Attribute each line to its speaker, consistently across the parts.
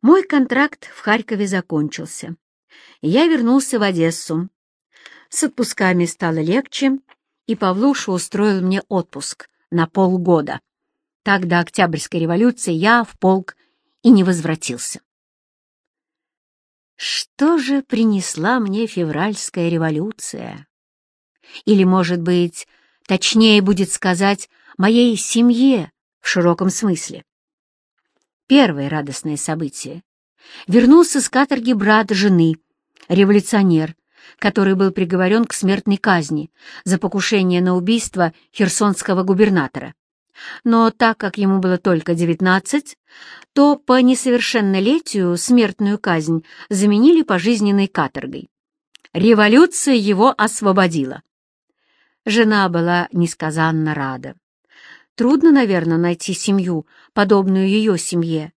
Speaker 1: Мой контракт в Харькове закончился. Я вернулся в Одессу. С отпусками стало легче, и Павлуша устроил мне отпуск на полгода. Так до Октябрьской революции я в полк и не возвратился. Что же принесла мне февральская революция? Или, может быть, точнее будет сказать, моей семье в широком смысле? Первое радостное событие. Вернулся с каторги брат жены, революционер, который был приговорен к смертной казни за покушение на убийство херсонского губернатора. Но так как ему было только девятнадцать, то по несовершеннолетию смертную казнь заменили пожизненной каторгой. Революция его освободила. Жена была несказанно рада. Трудно, наверное, найти семью, подобную ее семье,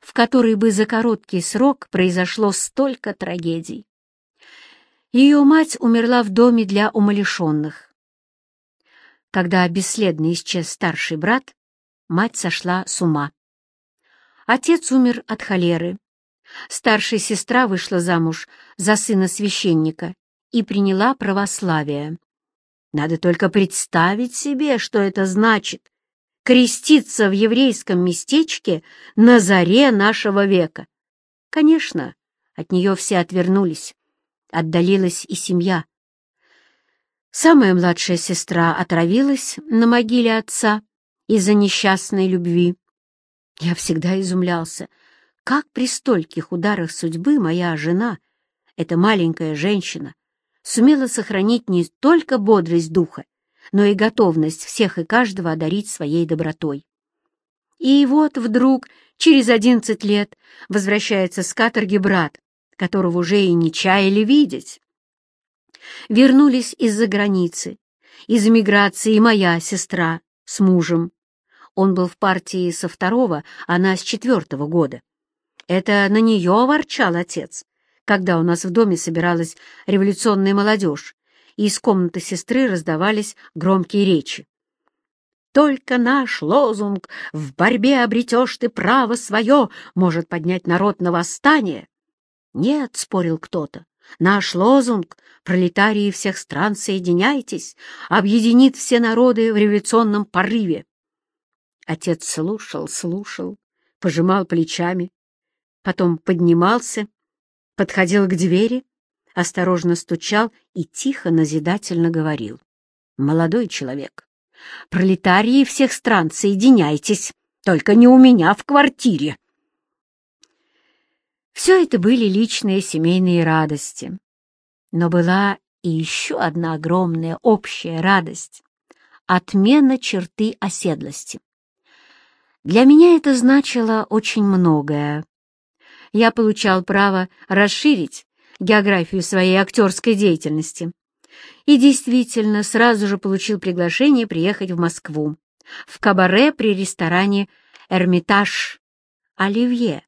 Speaker 1: в которой бы за короткий срок произошло столько трагедий. Ее мать умерла в доме для умалишенных. Когда бесследно исчез старший брат, мать сошла с ума. Отец умер от холеры. Старшая сестра вышла замуж за сына священника и приняла православие. Надо только представить себе, что это значит креститься в еврейском местечке на заре нашего века. Конечно, от нее все отвернулись, отдалилась и семья. Самая младшая сестра отравилась на могиле отца из-за несчастной любви. Я всегда изумлялся, как при стольких ударах судьбы моя жена, эта маленькая женщина, сумела сохранить не только бодрость духа, но и готовность всех и каждого одарить своей добротой. И вот вдруг, через одиннадцать лет, возвращается с каторги брат, которого уже и не чаяли видеть. Вернулись из-за границы, из эмиграции моя сестра с мужем. Он был в партии со второго, она с четвертого года. Это на нее ворчал отец, когда у нас в доме собиралась революционная молодежь, и из комнаты сестры раздавались громкие речи. «Только наш лозунг «В борьбе обретешь ты право свое» может поднять народ на восстание». «Нет», — спорил кто-то, — «наш лозунг «Пролетарии всех стран, соединяйтесь» объединит все народы в революционном порыве». Отец слушал, слушал, пожимал плечами, потом поднимался, подходил к двери осторожно стучал и тихо назидательно говорил. «Молодой человек, пролетарии всех стран, соединяйтесь, только не у меня в квартире». Все это были личные семейные радости. Но была и еще одна огромная общая радость — отмена черты оседлости. Для меня это значило очень многое. Я получал право расширить географию своей актерской деятельности. И действительно сразу же получил приглашение приехать в Москву, в кабаре при ресторане «Эрмитаж Оливье»,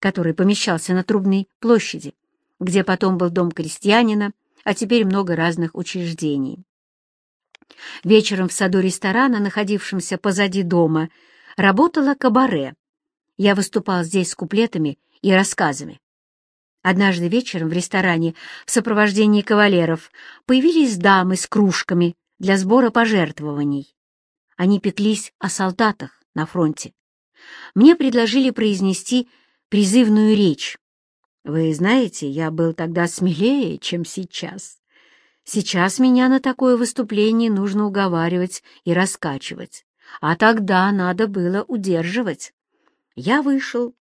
Speaker 1: который помещался на Трубной площади, где потом был дом крестьянина, а теперь много разных учреждений. Вечером в саду ресторана, находившемся позади дома, работала кабаре. Я выступал здесь с куплетами и рассказами. Однажды вечером в ресторане в сопровождении кавалеров появились дамы с кружками для сбора пожертвований. Они пеклись о солдатах на фронте. Мне предложили произнести призывную речь. Вы знаете, я был тогда смелее, чем сейчас. Сейчас меня на такое выступление нужно уговаривать и раскачивать, а тогда надо было удерживать. Я вышел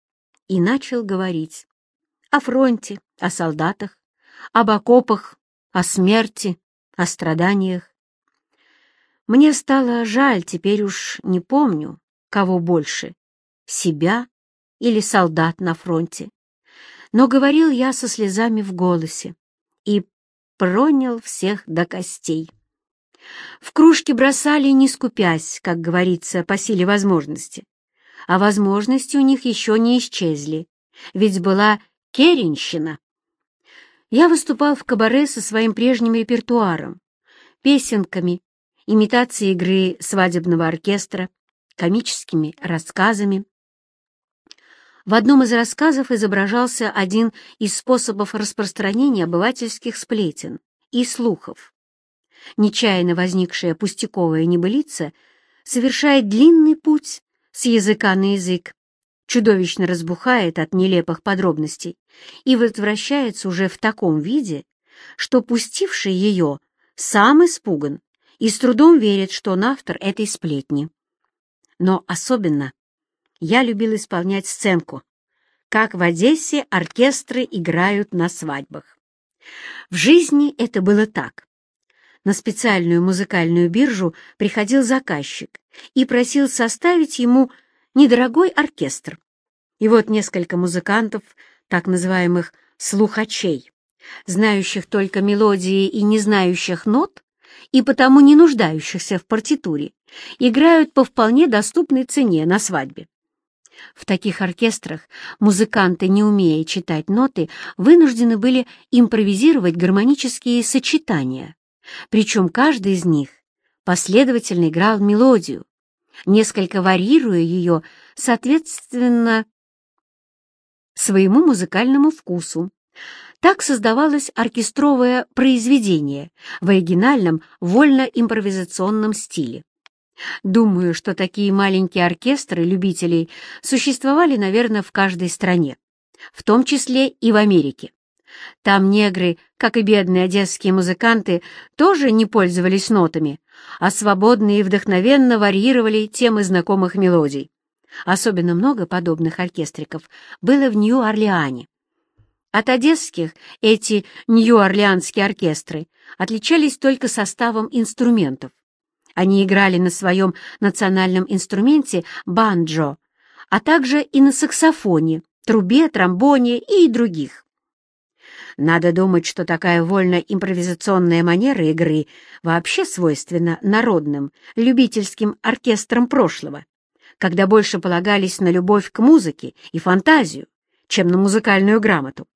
Speaker 1: и начал говорить о фронте, о солдатах, об окопах, о смерти, о страданиях. Мне стало жаль, теперь уж не помню, кого больше, себя или солдат на фронте. Но говорил я со слезами в голосе и пронял всех до костей. В кружки бросали, не скупясь, как говорится, по силе возможности. А возможности у них еще не исчезли, ведь была Керенщина. Я выступал в кабаре со своим прежним репертуаром, песенками, имитацией игры свадебного оркестра, комическими рассказами. В одном из рассказов изображался один из способов распространения обывательских сплетен и слухов. Нечаянно возникшая пустяковая небылица совершает длинный путь с языка на язык, чудовищно разбухает от нелепых подробностей и возвращается уже в таком виде, что пустивший ее сам испуган и с трудом верит, что он автор этой сплетни. Но особенно я любил исполнять сценку, как в Одессе оркестры играют на свадьбах. В жизни это было так. На специальную музыкальную биржу приходил заказчик и просил составить ему недорогой оркестр. И вот несколько музыкантов, так называемых «слухачей», знающих только мелодии и не знающих нот, и потому не нуждающихся в партитуре, играют по вполне доступной цене на свадьбе. В таких оркестрах музыканты, не умея читать ноты, вынуждены были импровизировать гармонические сочетания, причем каждый из них последовательно играл мелодию, несколько варьируя ее соответственно своему музыкальному вкусу. Так создавалось оркестровое произведение в оригинальном вольно-импровизационном стиле. Думаю, что такие маленькие оркестры любителей существовали, наверное, в каждой стране, в том числе и в Америке. Там негры, как и бедные одесские музыканты, тоже не пользовались нотами, а свободно и вдохновенно варьировали темы знакомых мелодий. Особенно много подобных оркестриков было в Нью-Орлеане. От одесских эти нью-орлеанские оркестры отличались только составом инструментов. Они играли на своем национальном инструменте банджо, а также и на саксофоне, трубе, тромбоне и других. Надо думать, что такая вольно-импровизационная манера игры вообще свойственна народным, любительским оркестрам прошлого, когда больше полагались на любовь к музыке и фантазию, чем на музыкальную грамоту.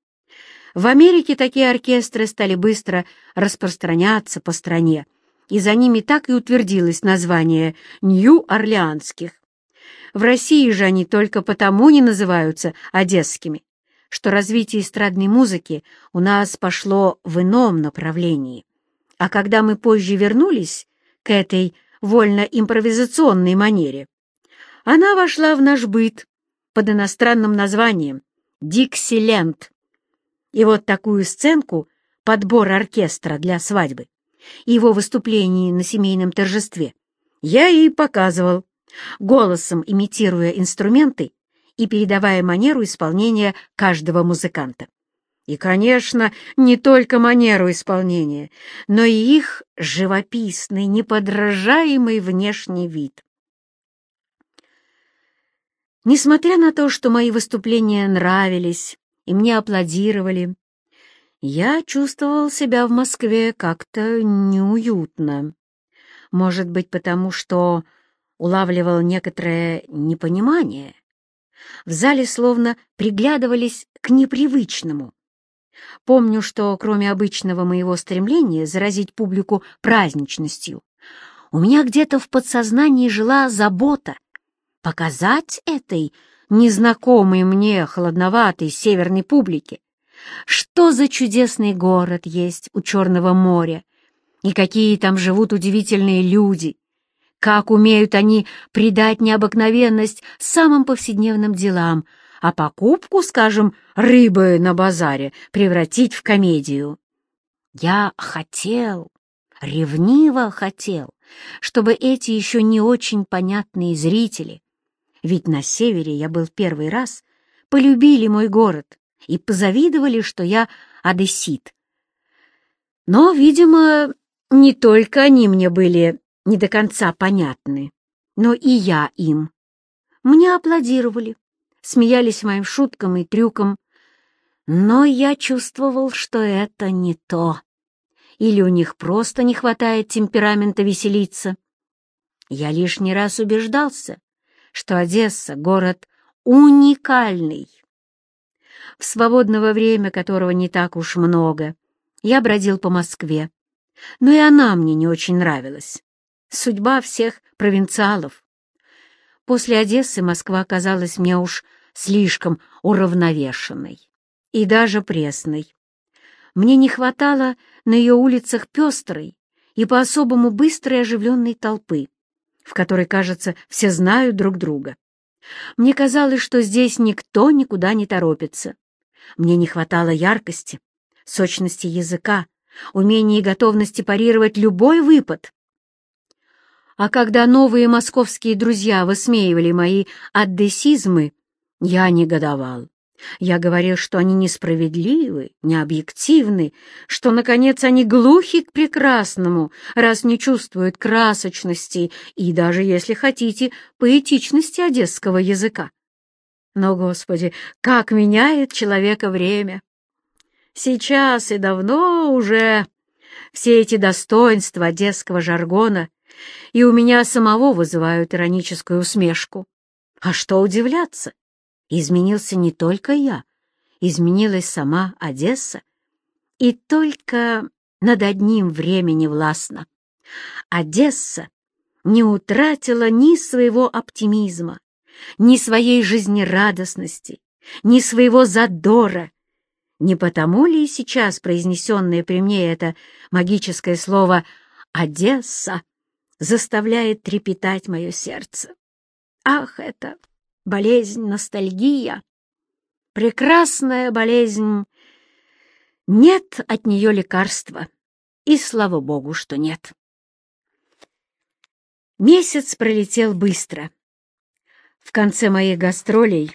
Speaker 1: В Америке такие оркестры стали быстро распространяться по стране, и за ними так и утвердилось название Нью-Орлеанских. В России же они только потому не называются одесскими, что развитие эстрадной музыки у нас пошло в ином направлении. А когда мы позже вернулись к этой вольно-импровизационной манере, она вошла в наш быт под иностранным названием «Диксиленд». И вот такую сценку подбор оркестра для свадьбы его выступлении на семейном торжестве, я и показывал, голосом имитируя инструменты и передавая манеру исполнения каждого музыканта. И, конечно, не только манеру исполнения, но и их живописный, неподражаемый внешний вид. Несмотря на то, что мои выступления нравились и мне аплодировали, я чувствовал себя в Москве как-то неуютно. Может быть, потому что улавливал некоторое непонимание. В зале словно приглядывались к непривычному. Помню, что кроме обычного моего стремления заразить публику праздничностью, у меня где-то в подсознании жила забота показать этой незнакомой мне холодноватой северной публике, что за чудесный город есть у Черного моря, и какие там живут удивительные люди, как умеют они придать необыкновенность самым повседневным делам, а покупку, скажем, рыбы на базаре превратить в комедию. Я хотел, ревниво хотел, чтобы эти еще не очень понятные зрители, ведь на севере я был первый раз, полюбили мой город и позавидовали, что я одессит. Но, видимо, не только они мне были не до конца понятны, но и я им. Мне аплодировали, смеялись моим шуткам и трюкам, но я чувствовал, что это не то. Или у них просто не хватает темперамента веселиться. Я лишний раз убеждался, что Одесса — город уникальный в свободного время которого не так уж много, я бродил по Москве. Но и она мне не очень нравилась. Судьба всех провинциалов. После Одессы Москва казалась мне уж слишком уравновешенной и даже пресной. Мне не хватало на ее улицах пестрой и по-особому быстрой оживленной толпы, в которой, кажется, все знают друг друга. Мне казалось, что здесь никто никуда не торопится. Мне не хватало яркости, сочности языка, умения и готовности парировать любой выпад. А когда новые московские друзья высмеивали мои аддесизмы, я негодовал. Я говорил, что они несправедливы, необъективны, что, наконец, они глухи к прекрасному, раз не чувствуют красочности и даже, если хотите, поэтичности одесского языка. Но, Господи, как меняет человека время! Сейчас и давно уже все эти достоинства одесского жаргона и у меня самого вызывают ироническую усмешку. А что удивляться? Изменился не только я, изменилась сама Одесса, и только над одним времени властно. Одесса не утратила ни своего оптимизма, ни своей жизнерадостности, ни своего задора. Не потому ли сейчас произнесенное при мне это магическое слово «Одесса» заставляет трепетать мое сердце? Ах, это болезнь, ностальгия, прекрасная болезнь. Нет от нее лекарства, и слава богу, что нет. Месяц пролетел быстро. В конце моих гастролей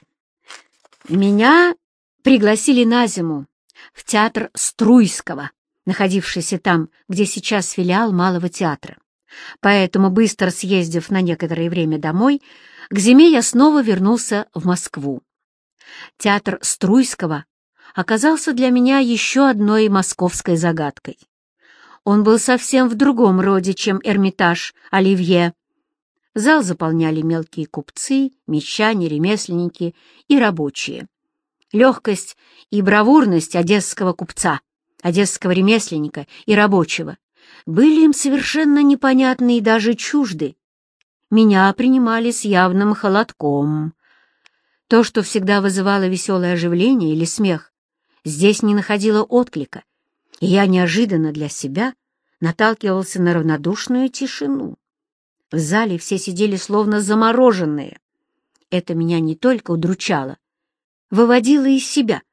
Speaker 1: меня пригласили на зиму в театр Струйского, находившийся там, где сейчас филиал Малого театра. Поэтому, быстро съездив на некоторое время домой, к зиме я снова вернулся в Москву. Театр Струйского оказался для меня еще одной московской загадкой. Он был совсем в другом роде, чем Эрмитаж Оливье. Зал заполняли мелкие купцы, мещане, ремесленники и рабочие. Легкость и бравурность одесского купца, одесского ремесленника и рабочего были им совершенно непонятны и даже чужды меня принимали с явным холодком. То, что всегда вызывало веселое оживление или смех, здесь не находило отклика, и я неожиданно для себя наталкивался на равнодушную тишину. В зале все сидели словно замороженные. Это меня не только удручало, выводило из себя.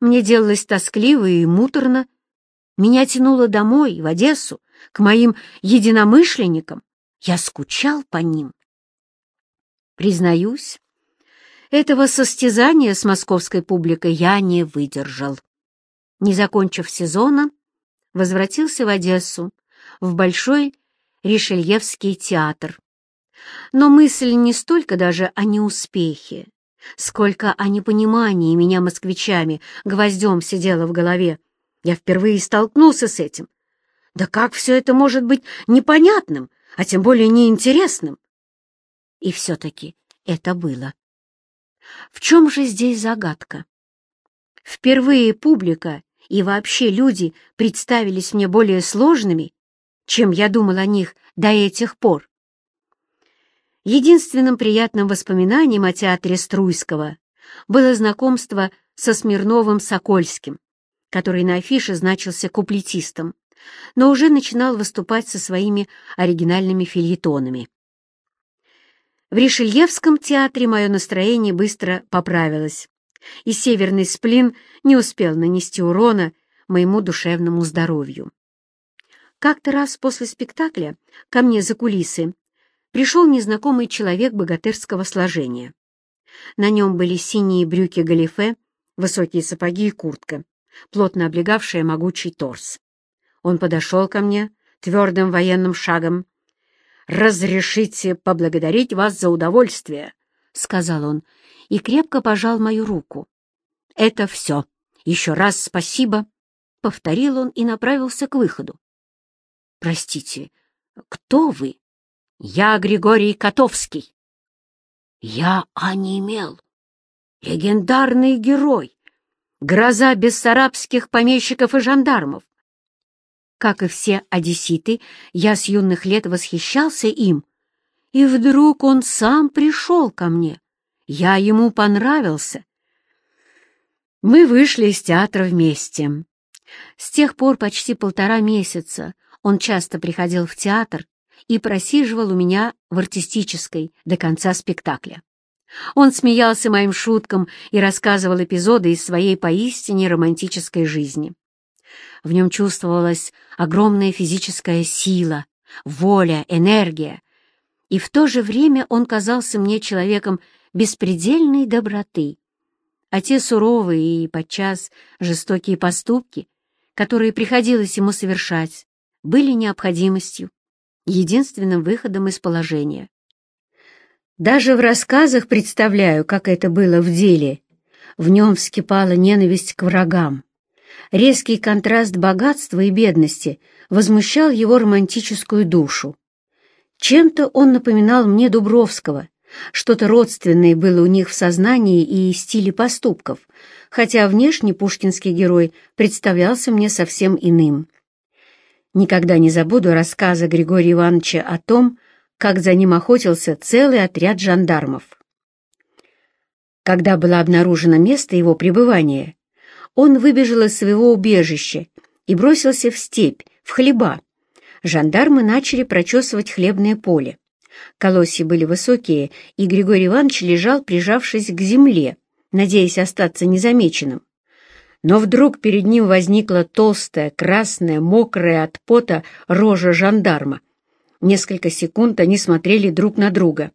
Speaker 1: Мне делалось тоскливо и муторно. Меня тянуло домой, в Одессу, к моим единомышленникам, я скучал по ним. Признаюсь, этого состязания с московской публикой я не выдержал. Не закончив сезона, возвратился в Одессу, в Большой Ришельевский театр. Но мысль не столько даже о неуспехе, сколько о непонимании меня москвичами гвоздем сидела в голове. Я впервые столкнулся с этим. Да как все это может быть непонятным, а тем более неинтересным. И все-таки это было. В чем же здесь загадка? Впервые публика и вообще люди представились мне более сложными, чем я думал о них до этих пор. Единственным приятным воспоминанием о театре Струйского было знакомство со Смирновым Сокольским, который на афише значился куплетистом но уже начинал выступать со своими оригинальными фильетонами. В Ришельевском театре мое настроение быстро поправилось, и северный сплин не успел нанести урона моему душевному здоровью. Как-то раз после спектакля ко мне за кулисы пришел незнакомый человек богатырского сложения. На нем были синие брюки-галифе, высокие сапоги и куртка, плотно облегавшая могучий торс. Он подошел ко мне твердым военным шагом. «Разрешите поблагодарить вас за удовольствие», — сказал он, и крепко пожал мою руку. «Это все. Еще раз спасибо», — повторил он и направился к выходу. «Простите, кто вы?» «Я Григорий Котовский». «Я онемел. Легендарный герой, гроза бессарабских помещиков и жандармов, как и все одесситы, я с юных лет восхищался им, и вдруг он сам пришел ко мне Я ему понравился. Мы вышли из театра вместе. С тех пор почти полтора месяца он часто приходил в театр и просиживал у меня в артистической до конца спектакля. Он смеялся моим шуткам и рассказывал эпизоды из своей поистине романтической жизни. В нем чувствовалась огромная физическая сила, воля, энергия, и в то же время он казался мне человеком беспредельной доброты. А те суровые и подчас жестокие поступки, которые приходилось ему совершать, были необходимостью, единственным выходом из положения. Даже в рассказах представляю, как это было в деле. В нем вскипала ненависть к врагам. Резкий контраст богатства и бедности возмущал его романтическую душу. Чем-то он напоминал мне Дубровского, что-то родственное было у них в сознании и стиле поступков, хотя внешне пушкинский герой представлялся мне совсем иным. Никогда не забуду рассказа Григория Ивановича о том, как за ним охотился целый отряд жандармов. Когда было обнаружено место его пребывания, он выбежал из своего убежища и бросился в степь, в хлеба. Жандармы начали прочесывать хлебное поле. Колосья были высокие, и Григорий Иванович лежал, прижавшись к земле, надеясь остаться незамеченным. Но вдруг перед ним возникла толстая, красная, мокрая от пота рожа жандарма. Несколько секунд они смотрели друг на друга.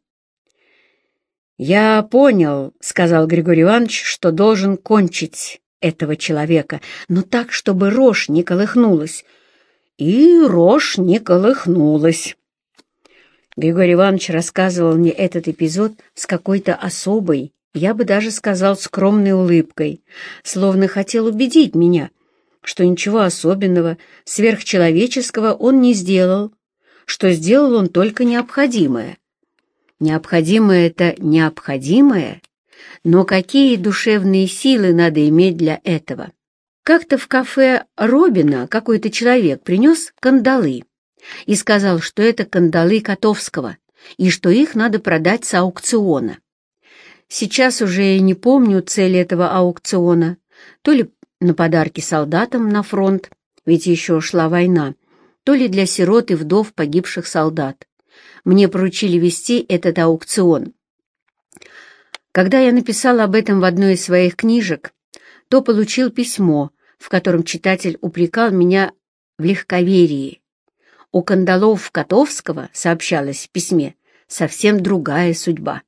Speaker 1: «Я понял», — сказал Григорий Иванович, — «что должен кончить этого человека, но так, чтобы рожь не колыхнулась». И рожь не колыхнулась. Григорий Иванович рассказывал мне этот эпизод с какой-то особой, я бы даже сказал, скромной улыбкой, словно хотел убедить меня, что ничего особенного, сверхчеловеческого он не сделал, что сделал он только необходимое. Необходимое — это необходимое, но какие душевные силы надо иметь для этого? Как-то в кафе Робина какой-то человек принес кандалы и сказал, что это кандалы Котовского и что их надо продать с аукциона. Сейчас уже я не помню цели этого аукциона, то ли на подарки солдатам на фронт, ведь еще шла война, то ли для сирот и вдов погибших солдат. Мне поручили вести этот аукцион. Когда я написал об этом в одной из своих книжек, то получил письмо, в котором читатель упрекал меня в легковерии. У кандалов Котовского, сообщалось в письме, совсем другая судьба.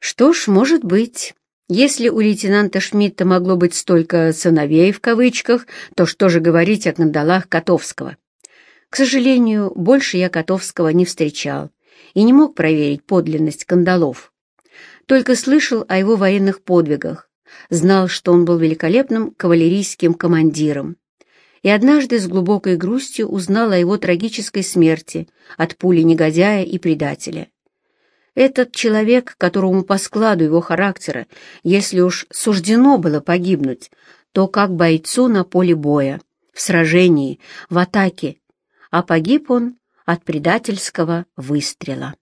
Speaker 1: Что ж, может быть. Если у лейтенанта Шмидта могло быть столько «сыновей» в кавычках, то что же говорить о кандалах Котовского? К сожалению, больше я Котовского не встречал и не мог проверить подлинность кандалов. Только слышал о его военных подвигах, знал, что он был великолепным кавалерийским командиром. И однажды с глубокой грустью узнал о его трагической смерти от пули негодяя и предателя. Этот человек, которому по складу его характера, если уж суждено было погибнуть, то как бойцу на поле боя, в сражении, в атаке, а погиб он от предательского выстрела.